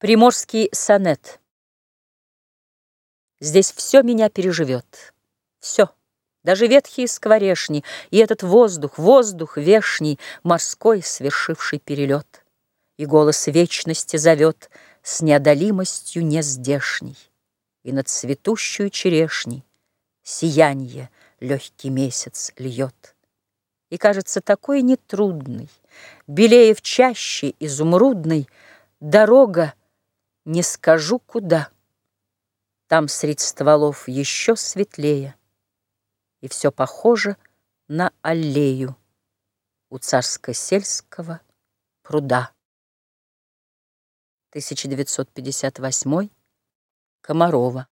Приморский сонет. Здесь все меня переживет, все, даже ветхие скворешни, И этот воздух, воздух вешний, Морской, свершивший перелет, И голос вечности зовет С неодолимостью нездешней, И над цветущую черешней Сиянье легкий месяц льет. И кажется такой нетрудной, Белее в чаще изумрудной Дорога, не скажу куда. Там средь стволов еще светлее, И все похоже на аллею У царско-сельского пруда. 1958 Комарова